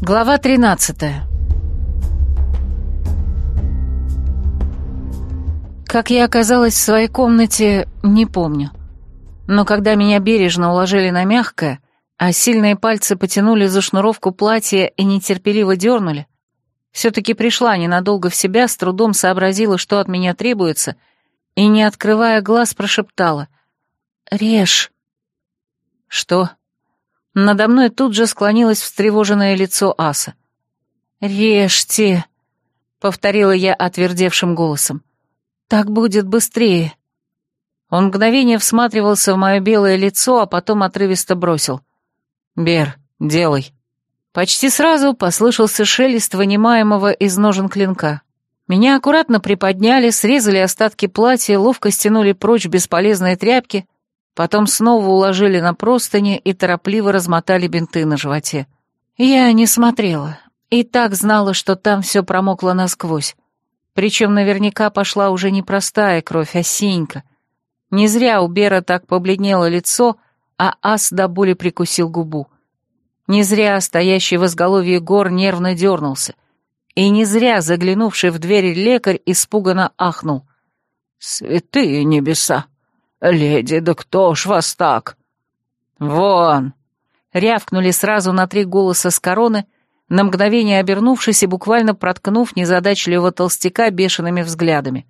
Глава 13 Как я оказалась в своей комнате, не помню. Но когда меня бережно уложили на мягкое, а сильные пальцы потянули за шнуровку платья и нетерпеливо дернули, все-таки пришла ненадолго в себя, с трудом сообразила, что от меня требуется, и, не открывая глаз, прошептала «Режь». «Что?» Надо мной тут же склонилось встревоженное лицо Аса. «Режьте», — повторила я отвердевшим голосом. «Так будет быстрее». Он мгновение всматривался в мое белое лицо, а потом отрывисто бросил. «Бер, делай». Почти сразу послышался шелест вынимаемого из ножен клинка. Меня аккуратно приподняли, срезали остатки платья, ловко стянули прочь бесполезные тряпки — Потом снова уложили на простыни и торопливо размотали бинты на животе. Я не смотрела. И так знала, что там все промокло насквозь. Причем наверняка пошла уже не простая кровь, а синька. Не зря у Бера так побледнело лицо, а ас до боли прикусил губу. Не зря стоящий в изголовье гор нервно дернулся. И не зря заглянувший в дверь лекарь испуганно ахнул. «Святые небеса! «Леди, да кто ж вас так?» «Вон!» — рявкнули сразу на три голоса с короны, на мгновение обернувшись и буквально проткнув незадачливого толстяка бешеными взглядами.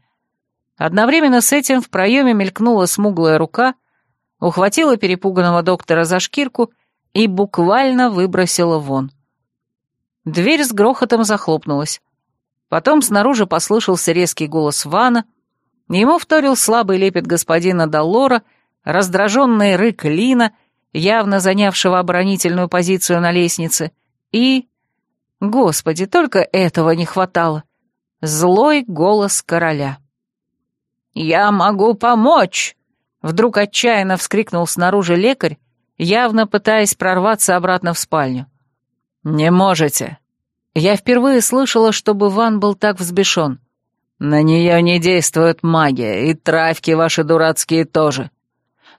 Одновременно с этим в проеме мелькнула смуглая рука, ухватила перепуганного доктора за шкирку и буквально выбросила вон. Дверь с грохотом захлопнулась. Потом снаружи послышался резкий голос Вана — Ему вторил слабый лепет господина Даллора, раздраженный рык Лина, явно занявшего оборонительную позицию на лестнице, и... Господи, только этого не хватало. Злой голос короля. «Я могу помочь!» Вдруг отчаянно вскрикнул снаружи лекарь, явно пытаясь прорваться обратно в спальню. «Не можете!» Я впервые слышала, чтобы Ван был так взбешен. На нее не действует магия, и травки ваши дурацкие тоже.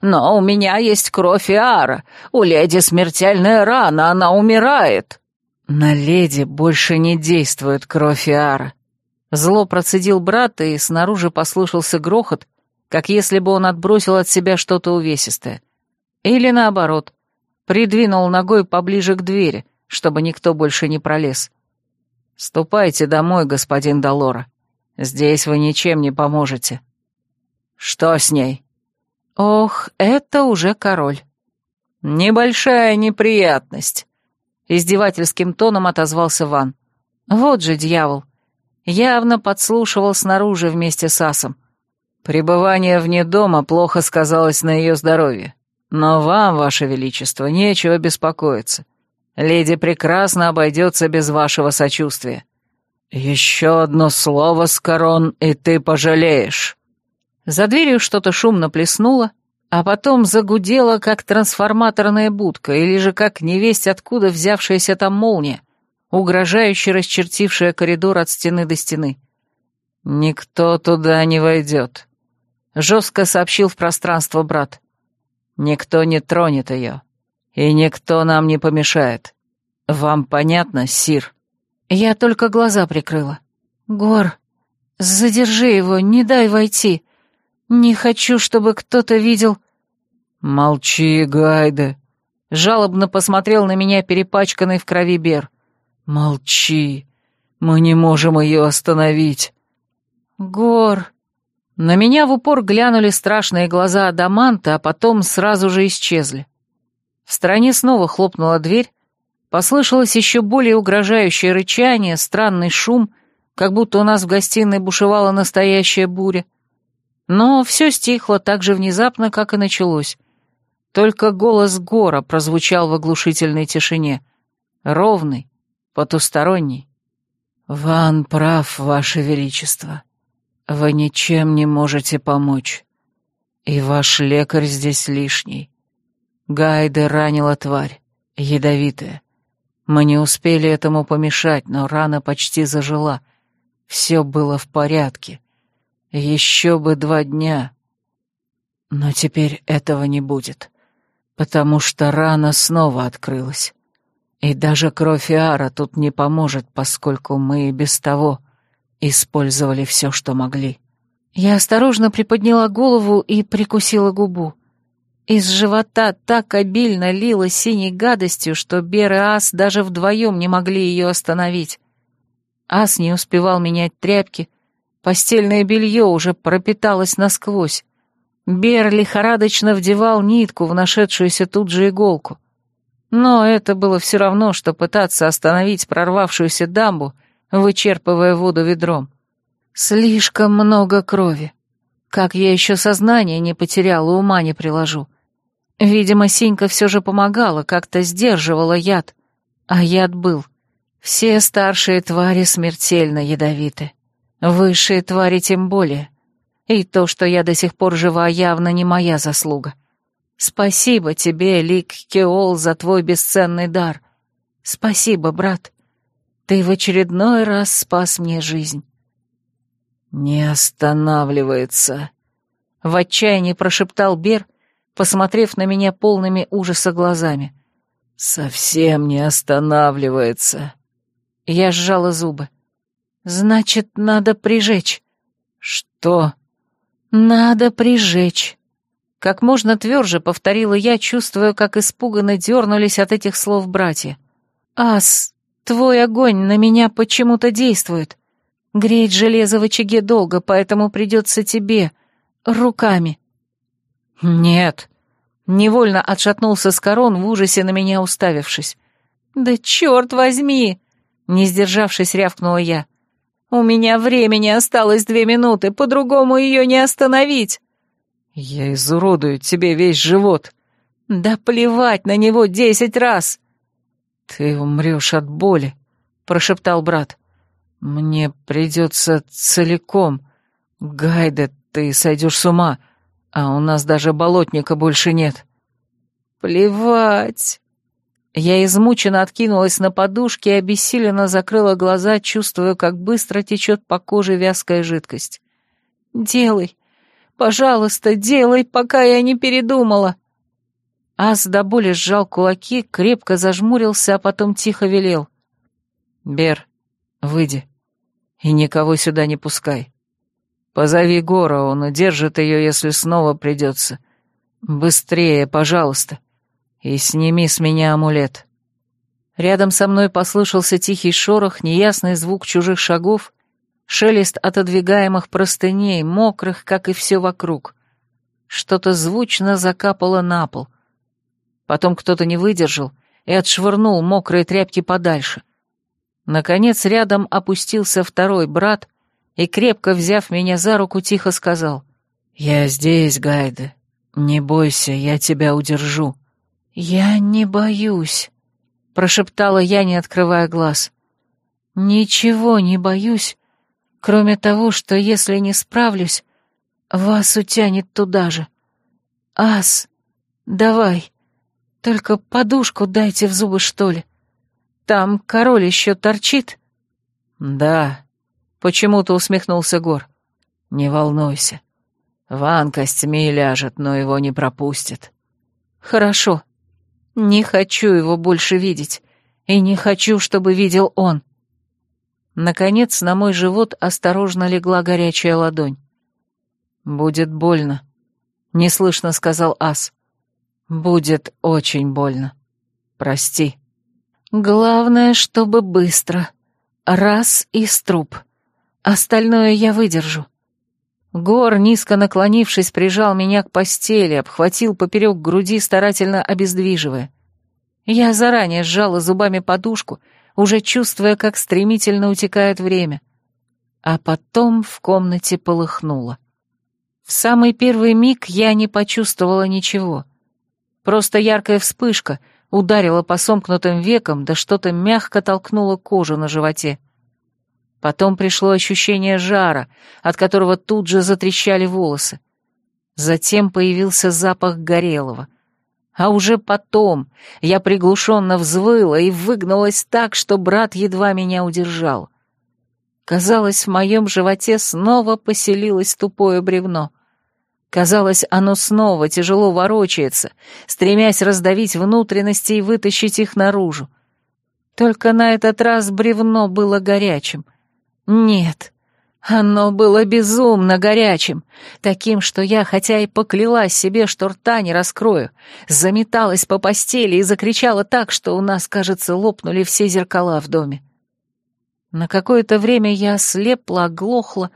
Но у меня есть кровь Иара. У леди смертельная рана, она умирает. На леди больше не действует кровь Иара. Зло процедил брат, и снаружи послышался грохот, как если бы он отбросил от себя что-то увесистое. Или наоборот, придвинул ногой поближе к двери, чтобы никто больше не пролез. «Ступайте домой, господин Долора. Здесь вы ничем не поможете». «Что с ней?» «Ох, это уже король». «Небольшая неприятность», — издевательским тоном отозвался Ван. «Вот же дьявол. Явно подслушивал снаружи вместе с Асом. Пребывание вне дома плохо сказалось на ее здоровье. Но вам, ваше величество, нечего беспокоиться. Леди прекрасно обойдется без вашего сочувствия. «Еще одно слово, Скорон, и ты пожалеешь». За дверью что-то шумно плеснуло, а потом загудело, как трансформаторная будка, или же как невесть откуда взявшаяся там молния, угрожающе расчертившая коридор от стены до стены. «Никто туда не войдет», — жестко сообщил в пространство брат. «Никто не тронет ее, и никто нам не помешает. Вам понятно, Сир?» Я только глаза прикрыла. «Гор, задержи его, не дай войти. Не хочу, чтобы кто-то видел...» «Молчи, Гайда!» Жалобно посмотрел на меня перепачканный в крови Бер. «Молчи! Мы не можем ее остановить!» «Гор!» На меня в упор глянули страшные глаза Адаманта, а потом сразу же исчезли. В стороне снова хлопнула дверь, Послышалось еще более угрожающее рычание, странный шум, как будто у нас в гостиной бушевала настоящая буря. Но все стихло так же внезапно, как и началось. Только голос Гора прозвучал в оглушительной тишине. Ровный, потусторонний. «Ван прав, Ваше Величество. Вы ничем не можете помочь. И ваш лекарь здесь лишний. Гайде ранила тварь, ядовитая. Мы не успели этому помешать, но рана почти зажила. Все было в порядке. Еще бы два дня. Но теперь этого не будет, потому что рана снова открылась. И даже кровь Иара тут не поможет, поскольку мы и без того использовали все, что могли. Я осторожно приподняла голову и прикусила губу. Из живота так обильно лило синей гадостью, что Бер и Ас даже вдвоем не могли ее остановить. Ас не успевал менять тряпки, постельное белье уже пропиталось насквозь. Бер лихорадочно вдевал нитку в нашедшуюся тут же иголку. Но это было все равно, что пытаться остановить прорвавшуюся дамбу, вычерпывая воду ведром. Слишком много крови. Как я еще сознание не потеряла, ума не приложу. Видимо, Синька все же помогала, как-то сдерживала яд. А яд был. Все старшие твари смертельно ядовиты. Высшие твари тем более. И то, что я до сих пор жива, явно не моя заслуга. Спасибо тебе, Лик Кеол, за твой бесценный дар. Спасибо, брат. Ты в очередной раз спас мне жизнь. «Не останавливается», — в отчаянии прошептал Бер, посмотрев на меня полными ужаса глазами. «Совсем не останавливается». Я сжала зубы. «Значит, надо прижечь». «Что?» «Надо прижечь». Как можно тверже повторила я, чувствуя, как испуганно дернулись от этих слов братья. «Ас, твой огонь на меня почему-то действует. Греть железо в очаге долго, поэтому придется тебе руками». «Нет», — невольно отшатнулся с корон, в ужасе на меня уставившись. «Да черт возьми!» — не сдержавшись, рявкнула я. «У меня времени осталось две минуты, по-другому ее не остановить». «Я изуродую тебе весь живот». «Да плевать на него десять раз!» «Ты умрешь от боли», — прошептал брат. «Мне придется целиком. Гайда, ты сойдешь с ума, а у нас даже болотника больше нет». «Плевать!» Я измученно откинулась на подушке и обессиленно закрыла глаза, чувствуя, как быстро течет по коже вязкая жидкость. «Делай! Пожалуйста, делай, пока я не передумала!» Ас до боли сжал кулаки, крепко зажмурился, а потом тихо велел. «Бер, выйди и никого сюда не пускай. Позови Гора, он удержит ее, если снова придется. Быстрее, пожалуйста, и сними с меня амулет». Рядом со мной послышался тихий шорох, неясный звук чужих шагов, шелест отодвигаемых простыней, мокрых, как и все вокруг. Что-то звучно закапало на пол. Потом кто-то не выдержал и отшвырнул мокрые тряпки подальше. Наконец рядом опустился второй брат и, крепко взяв меня за руку, тихо сказал. «Я здесь, Гайда. Не бойся, я тебя удержу». «Я не боюсь», — прошептала я, не открывая глаз. «Ничего не боюсь, кроме того, что если не справлюсь, вас утянет туда же. Ас, давай, только подушку дайте в зубы, что ли. Там король еще торчит?» «Да», — почему-то усмехнулся Гор. «Не волнуйся. Ван костьми ляжет, но его не пропустит». «Хорошо. Не хочу его больше видеть, и не хочу, чтобы видел он». Наконец на мой живот осторожно легла горячая ладонь. «Будет больно», — неслышно сказал Ас. «Будет очень больно. Прости». Главное, чтобы быстро. Раз и струп. Остальное я выдержу. Гор, низко наклонившись, прижал меня к постели, обхватил поперек груди, старательно обездвиживая. Я заранее сжала зубами подушку, уже чувствуя, как стремительно утекает время. А потом в комнате полыхнуло. В самый первый миг я не почувствовала ничего. Просто яркая вспышка — ударила по сомкнутым векам, да что-то мягко толкнуло кожу на животе. Потом пришло ощущение жара, от которого тут же затрещали волосы. Затем появился запах горелого. А уже потом я приглушенно взвыла и выгнулась так, что брат едва меня удержал. Казалось, в моем животе снова поселилось тупое бревно — Казалось, оно снова тяжело ворочается, стремясь раздавить внутренности и вытащить их наружу. Только на этот раз бревно было горячим. Нет, оно было безумно горячим, таким, что я, хотя и поклялась себе, что рта не раскрою, заметалась по постели и закричала так, что у нас, кажется, лопнули все зеркала в доме. На какое-то время я слепла, оглохла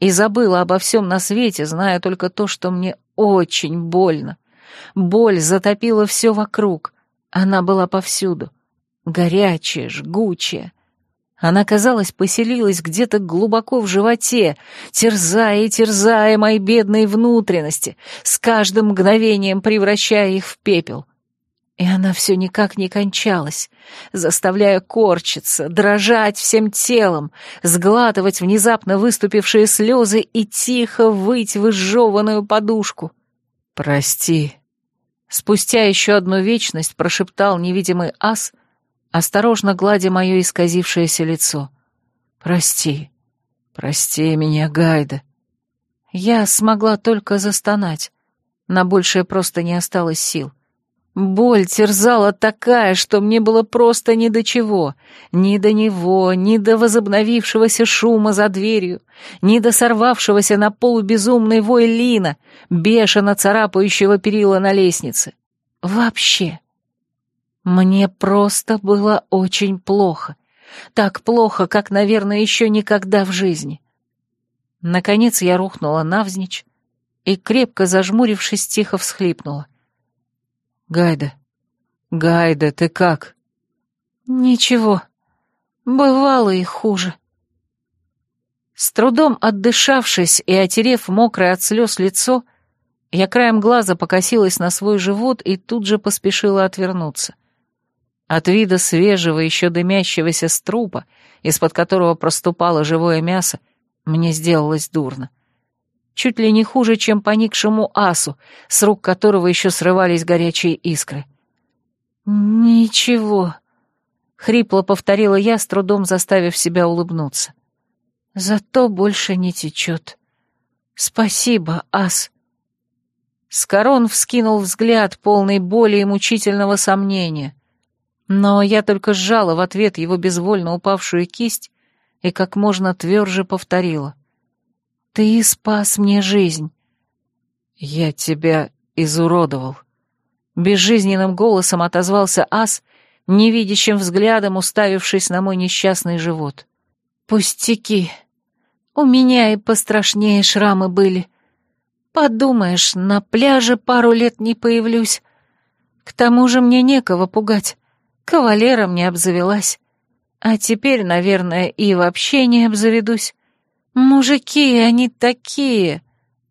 и забыла обо всем на свете, зная только то, что мне очень больно. Боль затопила все вокруг, она была повсюду, горячая, жгучая. Она, казалось, поселилась где-то глубоко в животе, терзая и терзая мои бедные внутренности, с каждым мгновением превращая их в пепел. И она все никак не кончалась, заставляя корчиться, дрожать всем телом, сглатывать внезапно выступившие слезы и тихо выть в изжеванную подушку. «Прости», Спустя еще одну вечность прошептал невидимый ас, осторожно гладя мое исказившееся лицо. «Прости, прости меня, Гайда». Я смогла только застонать. На большее просто не осталось сил. Боль терзала такая, что мне было просто ни до чего. Ни до него, ни до возобновившегося шума за дверью, ни до сорвавшегося на полу безумный вой Лина, бешено царапающего перила на лестнице. Вообще. Мне просто было очень плохо. Так плохо, как, наверное, еще никогда в жизни. Наконец я рухнула навзничь и, крепко зажмурившись, тихо всхлипнула. «Гайда, Гайда, ты как?» «Ничего. Бывало и хуже». С трудом отдышавшись и отерев мокрое от слез лицо, я краем глаза покосилась на свой живот и тут же поспешила отвернуться. От вида свежего, еще дымящегося струпа, из-под которого проступало живое мясо, мне сделалось дурно. Чуть ли не хуже, чем поникшему асу, с рук которого еще срывались горячие искры. «Ничего», — хрипло повторила я, с трудом заставив себя улыбнуться. «Зато больше не течет. Спасибо, ас». Скорон вскинул взгляд, полный боли и мучительного сомнения. Но я только сжала в ответ его безвольно упавшую кисть и как можно тверже повторила. «Ты спас мне жизнь». «Я тебя изуродовал», — безжизненным голосом отозвался ас, невидящим взглядом уставившись на мой несчастный живот. «Пустяки. У меня и пострашнее шрамы были. Подумаешь, на пляже пару лет не появлюсь. К тому же мне некого пугать. Кавалером не обзавелась. А теперь, наверное, и вообще не обзаведусь. Мужики, они такие.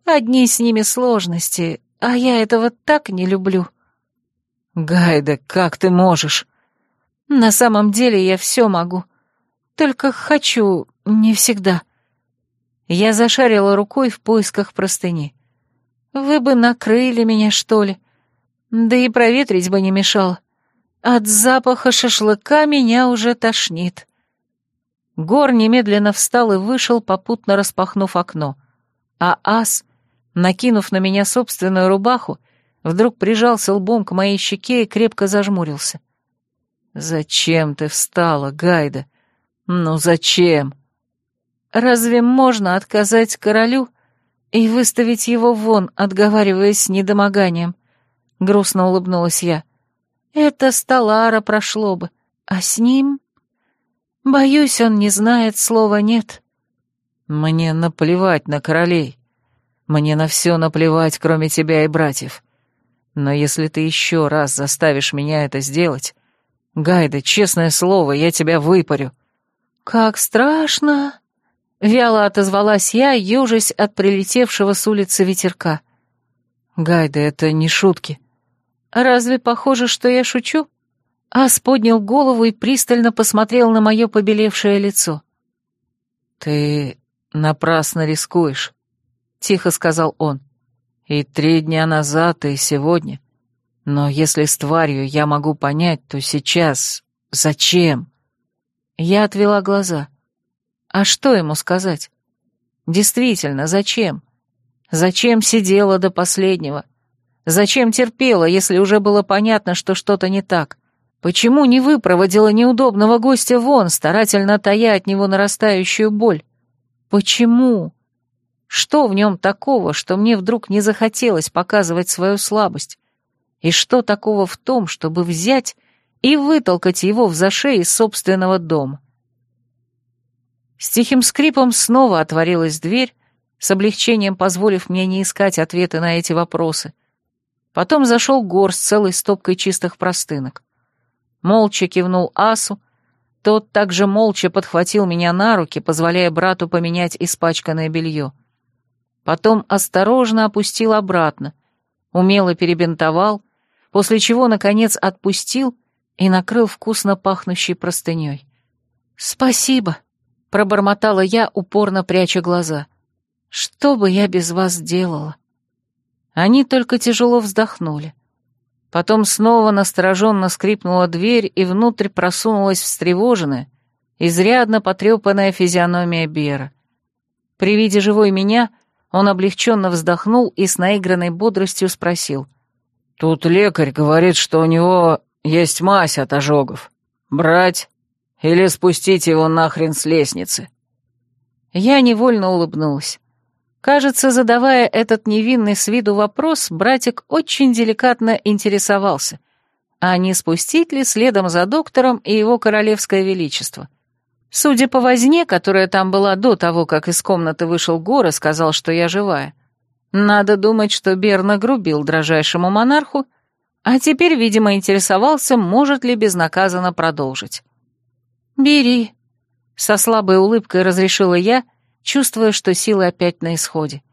Одни с ними сложности, а я этого так не люблю. Гайда, как ты можешь? На самом деле я все могу. Только хочу не всегда. Я зашарила рукой в поисках простыни. Вы бы накрыли меня, что ли? Да и проветрить бы не мешало. От запаха шашлыка меня уже тошнит. Гор немедленно встал и вышел, попутно распахнув окно. А ас, накинув на меня собственную рубаху, вдруг прижался лбом к моей щеке и крепко зажмурился. «Зачем ты встала, Гайда? Ну зачем?» «Разве можно отказать королю и выставить его вон, отговариваясь недомоганием. Грустно улыбнулась я. Это Сталара прошло бы, а с ним... Боюсь, он не знает слова «нет». Мне наплевать на королей. Мне на все наплевать, кроме тебя и братьев. Но если ты еще раз заставишь меня это сделать... Гайда, честное слово, я тебя выпарю. Как страшно! Вяло отозвалась я, ежась от прилетевшего с улицы ветерка. «Гайда, это не шутки». «Разве похоже, что я шучу?» Ас поднял голову и пристально посмотрел на мое побелевшее лицо. «Ты напрасно рискуешь», — тихо сказал он. «И три дня назад, и сегодня. Но если с тварью я могу понять, то сейчас... Зачем?» Я отвела глаза. А что ему сказать? Действительно, зачем? Зачем сидела до последнего? Зачем терпела, если уже было понятно, что что-то не так? Почему не выпроводила неудобного гостя вон, старательно тая от него нарастающую боль? Почему? Что в нем такого, что мне вдруг не захотелось показывать свою слабость? И что такого в том, чтобы взять и вытолкать его в зашей из собственного дома? С тихим скрипом снова отворилась дверь, с облегчением позволив мне не искать ответы на эти вопросы. Потом зашел Гор с целой стопкой чистых простынок молча кивнул Асу, тот также молча подхватил меня на руки, позволяя брату поменять испачканное белье. Потом осторожно опустил обратно, умело перебинтовал, после чего, наконец, отпустил и накрыл вкусно пахнущей простыней. «Спасибо», — пробормотала я, упорно пряча глаза. «Что бы я без вас делала?» Они только тяжело вздохнули. Потом снова настороженно скрипнула дверь, и внутрь просунулась встревоженная, изрядно потрепанная физиономия Бера. При виде живой меня он облегченно вздохнул и с наигранной бодростью спросил. «Тут лекарь говорит, что у него есть мазь от ожогов. Брать или спустить его нахрен с лестницы?» Я невольно улыбнулась. Кажется, задавая этот невинный с виду вопрос, братик очень деликатно интересовался, а не спустить ли следом за доктором и его королевское величество. Судя по возне, которая там была до того, как из комнаты вышел Гор и сказал, что я живая, надо думать, что Бер нагрубил дрожайшему монарху, а теперь, видимо, интересовался, может ли безнаказанно продолжить. «Бери», — со слабой улыбкой разрешила я, чувствуя, что силы опять на исходе.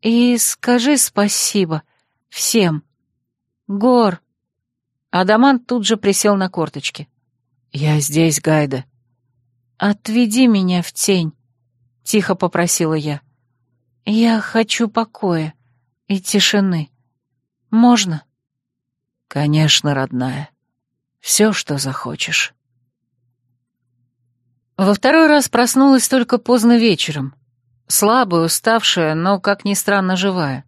«И скажи спасибо всем. Гор!» Адамант тут же присел на корточки. «Я здесь, Гайда». «Отведи меня в тень», — тихо попросила я. «Я хочу покоя и тишины. Можно?» «Конечно, родная. Все, что захочешь». Во второй раз проснулась только поздно вечером. Слабая, уставшая, но, как ни странно, живая.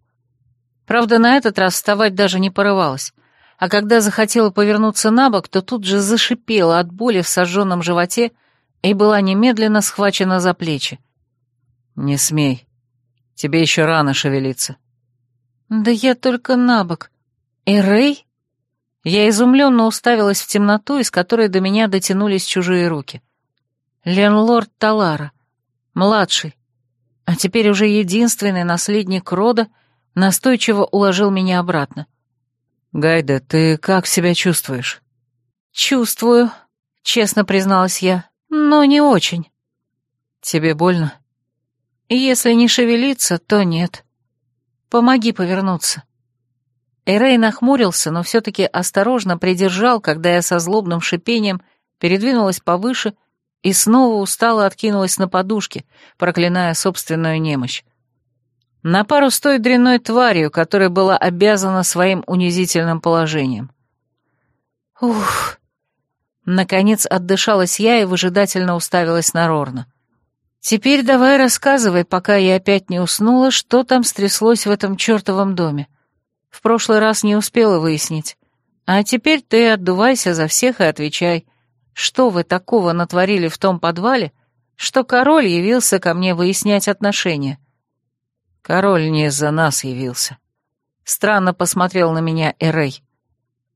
Правда, на этот раз вставать даже не порывалась. А когда захотела повернуться на бок, то тут же зашипела от боли в сожженном животе и была немедленно схвачена за плечи. «Не смей. Тебе еще рано шевелиться». «Да я только на бок. И Рэй?» Я изумленно уставилась в темноту, из которой до меня дотянулись чужие руки. Ленлорд Талара, младший, а теперь уже единственный наследник рода, настойчиво уложил меня обратно. «Гайда, ты как себя чувствуешь?» «Чувствую», — честно призналась я, — «но не очень». «Тебе больно?» «Если не шевелиться, то нет. Помоги повернуться». Эрей нахмурился, но все-таки осторожно придержал, когда я со злобным шипением передвинулась повыше и снова устало откинулась на подушке, проклиная собственную немощь. На пару с той дрянной тварью, которая была обязана своим унизительным положением. Ух! Наконец отдышалась я и выжидательно уставилась на Рорна. «Теперь давай рассказывай, пока я опять не уснула, что там стряслось в этом чертовом доме. В прошлый раз не успела выяснить. А теперь ты отдувайся за всех и отвечай. Что вы такого натворили в том подвале, что король явился ко мне выяснять отношения?» «Король не из-за нас явился». Странно посмотрел на меня Эрей.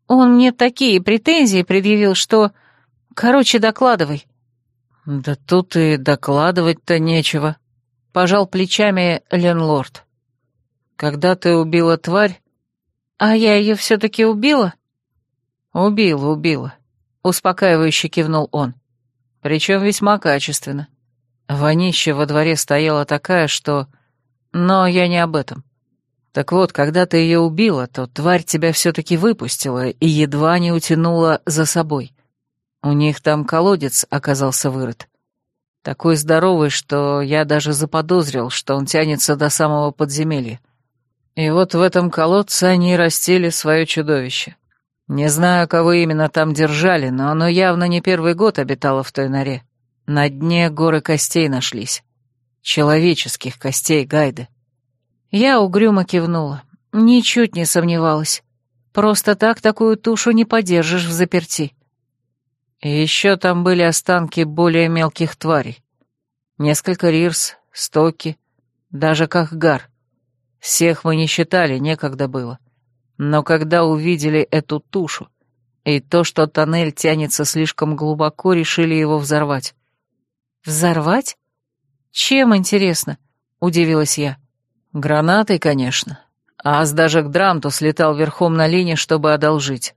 «Он мне такие претензии предъявил, что... Короче, докладывай». «Да тут и докладывать-то нечего», — пожал плечами Ленлорд. «Когда ты убила тварь...» «А я ее все-таки убила?» «Убила, убила. Успокаивающе кивнул он. Причем весьма качественно. Вонища во дворе стояла такая, что... Но я не об этом. Так вот, когда ты ее убила, то тварь тебя все-таки выпустила и едва не утянула за собой. У них там колодец оказался вырыт. Такой здоровый, что я даже заподозрил, что он тянется до самого подземелья. И вот в этом колодце они растили свое чудовище. Не знаю, кого именно там держали, но оно явно не первый год обитало в той норе. На дне горы костей нашлись. Человеческих костей Гайды. Я угрюмо кивнула. Ничуть не сомневалась. Просто так такую тушу не подержишь в заперти. И еще там были останки более мелких тварей. Несколько рирс, стоки, даже кахгар. Всех мы не считали, некогда было. Но когда увидели эту тушу и то, что тоннель тянется слишком глубоко, решили его взорвать. «Взорвать? Чем, интересно?» — удивилась я. «Гранатой, конечно. Ас даже к Драмту слетал верхом на линии, чтобы одолжить».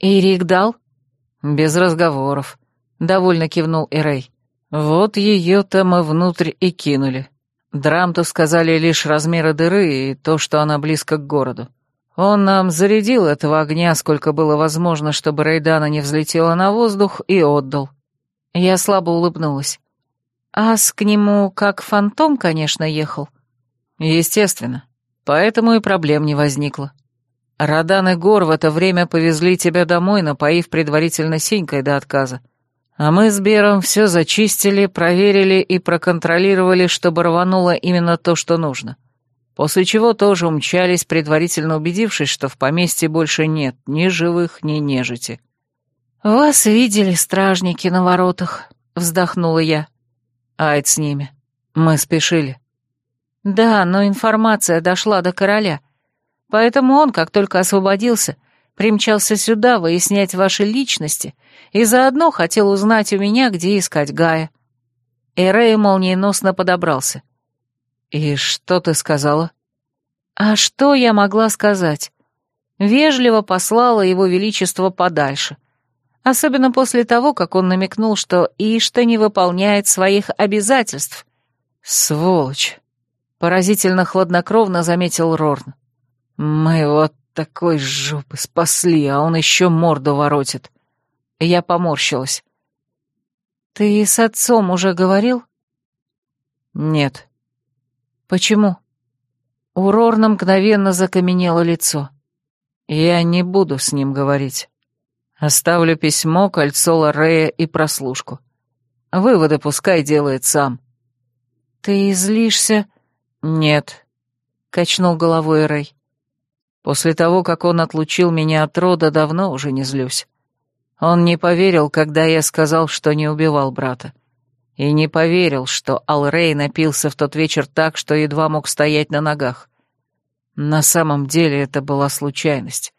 «И Рик дал?» «Без разговоров», — довольно кивнул Эрей. «Вот ее-то мы внутрь и кинули. Драмту сказали лишь размеры дыры и то, что она близко к городу. Он нам зарядил этого огня, сколько было возможно, чтобы Рейдана не взлетела на воздух, и отдал. Я слабо улыбнулась. Ас к нему как фантом, конечно, ехал. Естественно. Поэтому и проблем не возникло. Радан и Гор в это время повезли тебя домой, напоив предварительно синькой до отказа. А мы с Бером все зачистили, проверили и проконтролировали, чтобы рвануло именно то, что нужно. После чего тоже умчались, предварительно убедившись, что в поместье больше нет ни живых, ни нежити. «Вас видели стражники на воротах», — вздохнула я. «Айд с ними. Мы спешили». «Да, но информация дошла до короля. Поэтому он, как только освободился, примчался сюда выяснять ваши личности и заодно хотел узнать у меня, где искать Гая». Эрей молниеносно подобрался. «И что ты сказала?» «А что я могла сказать?» Вежливо послала его величество подальше. Особенно после того, как он намекнул, что Ишта не выполняет своих обязательств. «Сволочь!» — поразительно хладнокровно заметил Рорн. «Мы его такой жопы спасли, а он еще морду воротит». Я поморщилась. «Ты с отцом уже говорил?» «Нет», «Почему?» У мгновенно закаменело лицо. «Я не буду с ним говорить. Оставлю письмо, кольцо Лорея и прослушку. Выводы пускай делает сам». «Ты злишься?» «Нет», — качнул головой Рэй. «После того, как он отлучил меня от рода, давно уже не злюсь. Он не поверил, когда я сказал, что не убивал брата и не поверил, что Алрей напился в тот вечер так, что едва мог стоять на ногах. На самом деле это была случайность.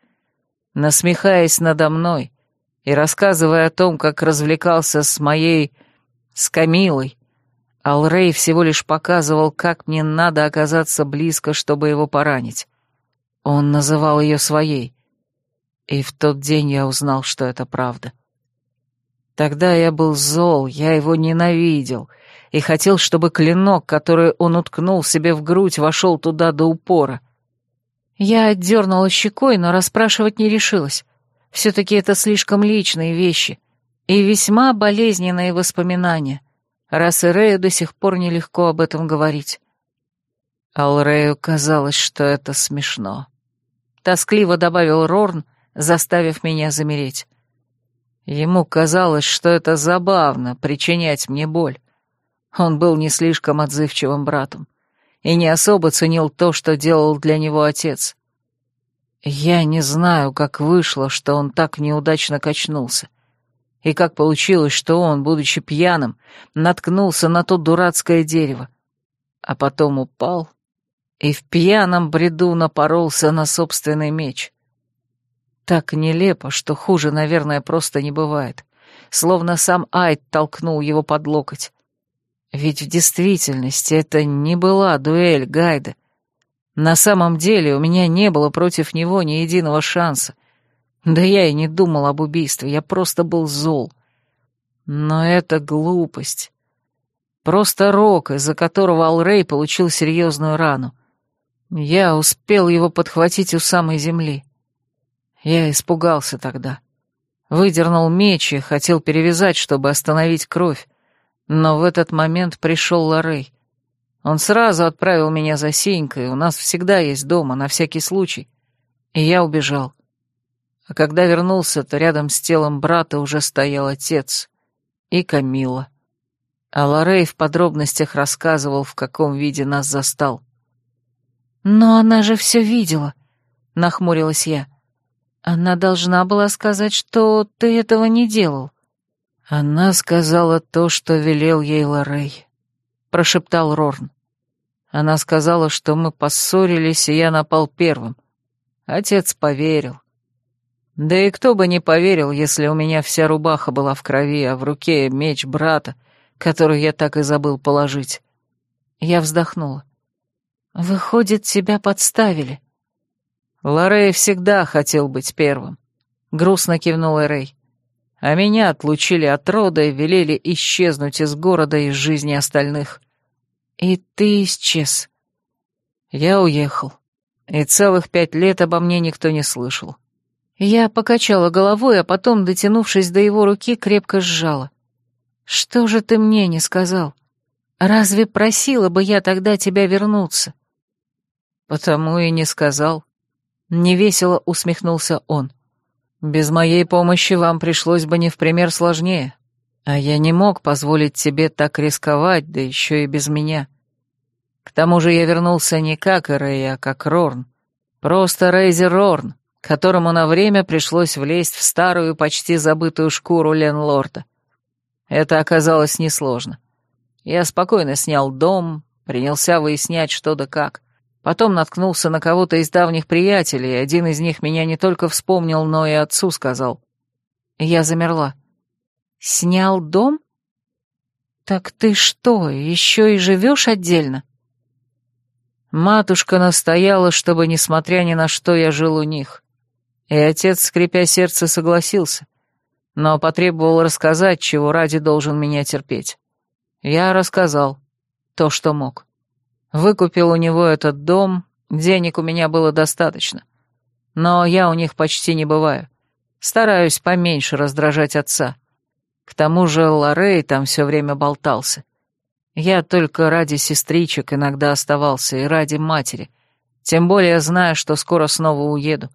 Насмехаясь надо мной и рассказывая о том, как развлекался с моей... с Камилой, Алрей всего лишь показывал, как мне надо оказаться близко, чтобы его поранить. Он называл ее своей. И в тот день я узнал, что это правда. — Тогда я был зол, я его ненавидел и хотел, чтобы клинок, который он уткнул себе в грудь, вошел туда до упора. Я отдернула щекой, но расспрашивать не решилась. Все-таки это слишком личные вещи и весьма болезненные воспоминания, раз Ирею до сих пор нелегко об этом говорить. Алрею казалось, что это смешно. Тоскливо добавил Рорн, заставив меня замереть. Ему казалось, что это забавно — причинять мне боль. Он был не слишком отзывчивым братом и не особо ценил то, что делал для него отец. Я не знаю, как вышло, что он так неудачно качнулся, и как получилось, что он, будучи пьяным, наткнулся на то дурацкое дерево, а потом упал и в пьяном бреду напоролся на собственный меч. Так нелепо, что хуже, наверное, просто не бывает. Словно сам Айд толкнул его под локоть. Ведь в действительности это не была дуэль Гайда. На самом деле у меня не было против него ни единого шанса. Да я и не думал об убийстве, я просто был зол. Но это глупость. Просто рок, из-за которого Алрей получил серьезную рану. Я успел его подхватить у самой земли. Я испугался тогда. Выдернул меч и хотел перевязать, чтобы остановить кровь. Но в этот момент пришел Лорей. Он сразу отправил меня за Сенькой, у нас всегда есть дома, на всякий случай. И я убежал. А когда вернулся, то рядом с телом брата уже стоял отец и Камила. А Лорей в подробностях рассказывал, в каком виде нас застал. «Но она же все видела», — нахмурилась я. Она должна была сказать, что ты этого не делал. «Она сказала то, что велел ей Лорей», — прошептал Рорн. «Она сказала, что мы поссорились, и я напал первым. Отец поверил. Да и кто бы не поверил, если у меня вся рубаха была в крови, а в руке меч брата, который я так и забыл положить. Я вздохнула. Выходит, тебя подставили. Лорей всегда хотел быть первым. Грустно кивнул Рэй. А меня отлучили от рода и велели исчезнуть из города и из жизни остальных. И ты исчез. Я уехал. И целых пять лет обо мне никто не слышал. Я покачала головой, а потом, дотянувшись до его руки, крепко сжала. «Что же ты мне не сказал? Разве просила бы я тогда тебя вернуться?» «Потому и не сказал». Невесело усмехнулся он. «Без моей помощи вам пришлось бы не в пример сложнее, а я не мог позволить тебе так рисковать, да еще и без меня. К тому же я вернулся не как Рэй, а как Рорн. Просто Рейзер Рорн, которому на время пришлось влезть в старую, почти забытую шкуру Ленлорда. Это оказалось несложно. Я спокойно снял дом, принялся выяснять, что да как. Потом наткнулся на кого-то из давних приятелей, один из них меня не только вспомнил, но и отцу сказал. Я замерла. «Снял дом? Так ты что, еще и живешь отдельно?» Матушка настояла, чтобы, несмотря ни на что, я жил у них. И отец, скрипя сердце, согласился, но потребовал рассказать, чего ради должен меня терпеть. Я рассказал то, что мог. Выкупил у него этот дом, денег у меня было достаточно. Но я у них почти не бываю. Стараюсь поменьше раздражать отца. К тому же Лорей там все время болтался. Я только ради сестричек иногда оставался и ради матери, тем более зная, что скоро снова уеду.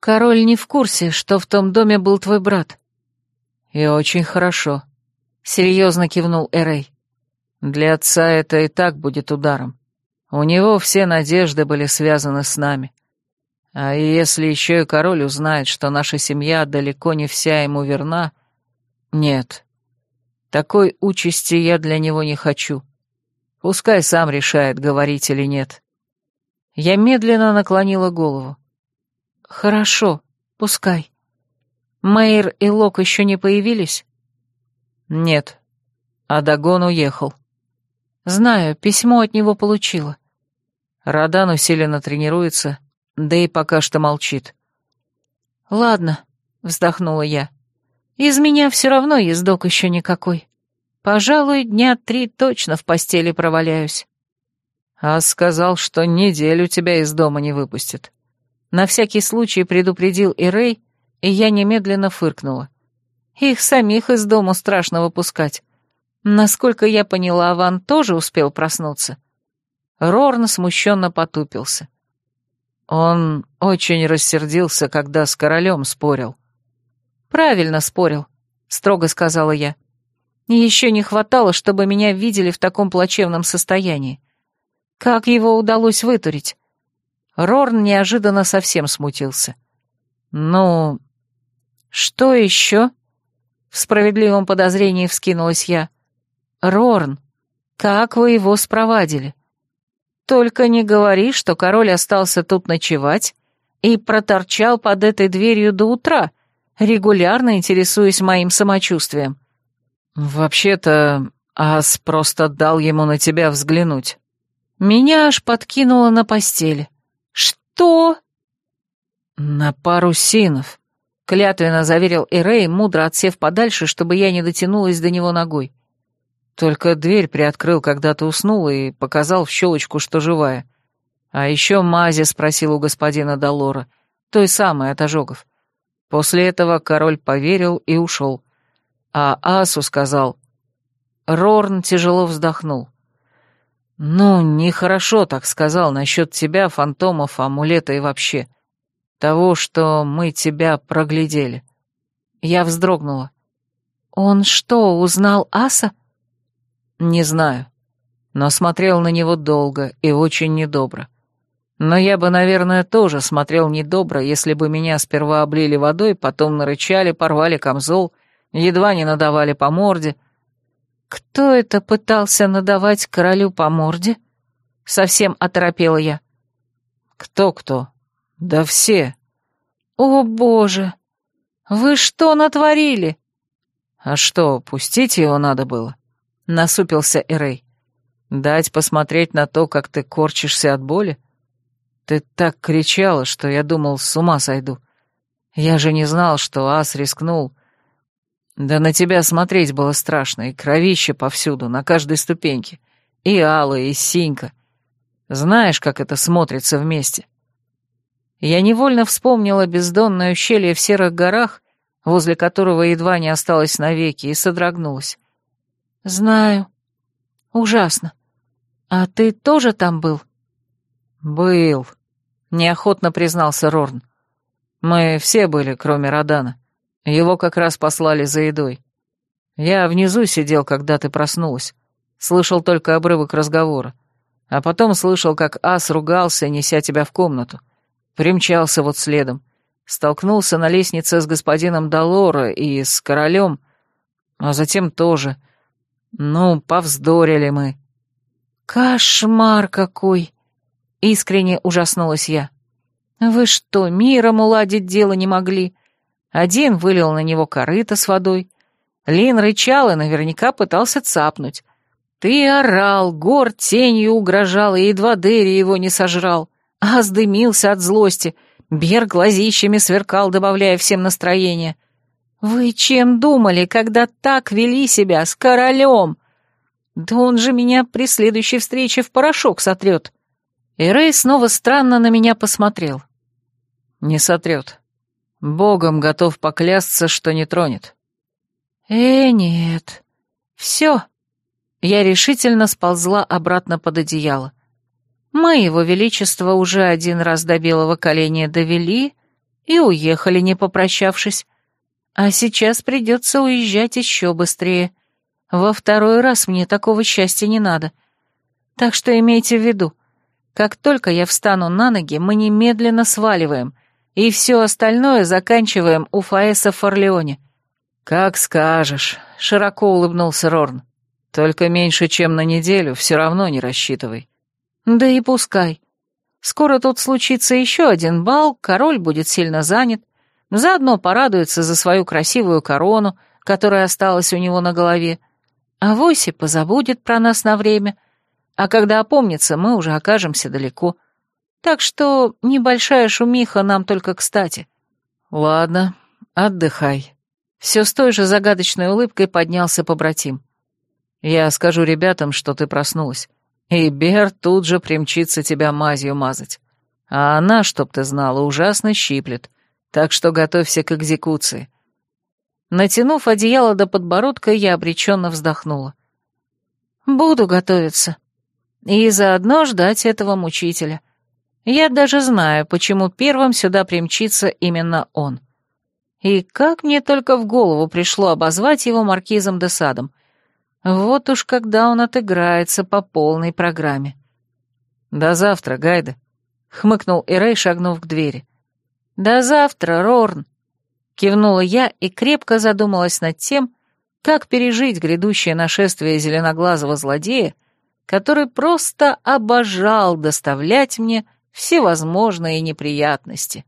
Король не в курсе, что в том доме был твой брат. И очень хорошо. Серьезно кивнул Эрей. Для отца это и так будет ударом. У него все надежды были связаны с нами. А если еще и король узнает, что наша семья далеко не вся ему верна... Нет, такой участи я для него не хочу. Пускай сам решает, говорить или нет. Я медленно наклонила голову. «Хорошо, пускай. Мэйр и Лок еще не появились?» «Нет. А Дагон уехал». «Знаю, письмо от него получила». Радан усиленно тренируется, да и пока что молчит. «Ладно», — вздохнула я. «Из меня все равно ездок еще никакой. Пожалуй, дня три точно в постели проваляюсь». «А сказал, что неделю тебя из дома не выпустит». На всякий случай предупредил и Рэй, и я немедленно фыркнула. Их самих из дому страшно выпускать. Насколько я поняла, Ван тоже успел проснуться. Рорн смущенно потупился. Он очень рассердился, когда с королем спорил. «Правильно спорил», — строго сказала я. «Еще не хватало, чтобы меня видели в таком плачевном состоянии. Как его удалось вытурить? Рорн неожиданно совсем смутился. «Ну, что еще?» В справедливом подозрении вскинулась я. «Рорн, как вы его спровадили? Только не говори, что король остался тут ночевать и проторчал под этой дверью до утра, регулярно интересуясь моим самочувствием». «Вообще-то, Ас просто дал ему на тебя взглянуть». Меня аж подкинуло на постели. «Что?» «На пару синов», — клятвенно заверил Эрей, мудро отсев подальше, чтобы я не дотянулась до него ногой. Только дверь приоткрыл, когда ты уснул, и показал в щелочку, что живая. А еще мази спросил у господина Долора, той самой от ожогов. После этого король поверил и ушел. А Асу сказал... Рорн тяжело вздохнул. «Ну, нехорошо так сказал насчет тебя, фантомов, амулета и вообще. Того, что мы тебя проглядели». Я вздрогнула. «Он что, узнал Аса?» «Не знаю, но смотрел на него долго и очень недобро. Но я бы, наверное, тоже смотрел недобро, если бы меня сперва облили водой, потом нарычали, порвали камзол, едва не надавали по морде». «Кто это пытался надавать королю по морде?» Совсем оторопела я. «Кто-кто? Да все». «О, боже! Вы что натворили?» «А что, пустить его надо было?» — насупился Эрей. «Дать посмотреть на то, как ты корчишься от боли? Ты так кричала, что я думал, с ума сойду. Я же не знал, что ас рискнул. Да на тебя смотреть было страшно, и кровище повсюду, на каждой ступеньке. И Алла, и Синька. Знаешь, как это смотрится вместе?» Я невольно вспомнила бездонное ущелье в серых горах, возле которого едва не осталось навеки, и содрогнулась. «Знаю. Ужасно. А ты тоже там был?» «Был», — неохотно признался Рорн. «Мы все были, кроме Родана. Его как раз послали за едой. Я внизу сидел, когда ты проснулась. Слышал только обрывок разговора. А потом слышал, как Ас ругался, неся тебя в комнату. Примчался вот следом столкнулся на лестнице с господином Долора и с королем, а затем тоже. Ну, повздорили мы. Кошмар какой! Искренне ужаснулась я. Вы что, миром уладить дело не могли? Один вылил на него корыто с водой. Лин рычал и наверняка пытался цапнуть. Ты орал, гор тенью угрожал, и едва Дерри его не сожрал. А сдымился от злости — Бер глазищами сверкал, добавляя всем настроение. «Вы чем думали, когда так вели себя с королем? Да он же меня при следующей встрече в порошок сотрет». И Рэй снова странно на меня посмотрел. «Не сотрет. Богом готов поклясться, что не тронет». «Э, нет. Все». Я решительно сползла обратно под одеяло. Мы, его величество, уже один раз до белого коленя довели и уехали, не попрощавшись. А сейчас придется уезжать еще быстрее. Во второй раз мне такого счастья не надо. Так что имейте в виду, как только я встану на ноги, мы немедленно сваливаем, и все остальное заканчиваем у Фаэса Форлеоне. «Как скажешь», — широко улыбнулся Рорн. «Только меньше, чем на неделю, все равно не рассчитывай». Да и пускай. Скоро тут случится еще один бал, король будет сильно занят, заодно порадуется за свою красивую корону, которая осталась у него на голове. А Войси позабудет про нас на время, а когда опомнится, мы уже окажемся далеко. Так что небольшая шумиха нам только кстати. Ладно, отдыхай. Все с той же загадочной улыбкой поднялся побратим. Я скажу ребятам, что ты проснулась. И Бер тут же примчится тебя мазью мазать. А она, чтоб ты знала, ужасно щиплет, так что готовься к экзекуции». Натянув одеяло до подбородка, я обреченно вздохнула. «Буду готовиться. И заодно ждать этого мучителя. Я даже знаю, почему первым сюда примчится именно он. И как мне только в голову пришло обозвать его маркизом де Садом. Вот уж когда он отыграется по полной программе. «До завтра, Гайда», — хмыкнул Ирей, шагнув к двери. «До завтра, Рорн», — кивнула я и крепко задумалась над тем, как пережить грядущее нашествие зеленоглазого злодея, который просто обожал доставлять мне всевозможные неприятности.